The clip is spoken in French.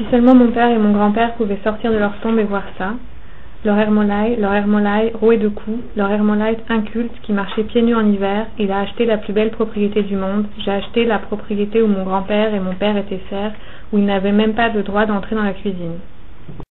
Si seulement mon père et mon grand-père pouvaient sortir de leur tombe et voir ça, leur Hermolaï, leur Hermolaï roué de coups, leur Hermolaï inculte qui marchait pieds nus en hiver, il a acheté la plus belle propriété du monde, j'ai acheté la propriété où mon grand-père et mon père étaient serfs, où ils n'avaient même pas le droit d'entrer dans la cuisine.